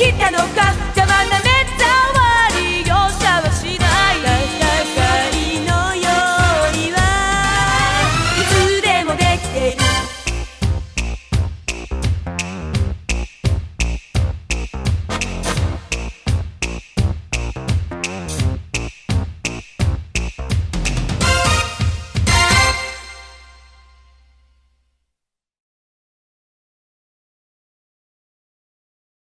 狙いはこの辺りつけてきたのか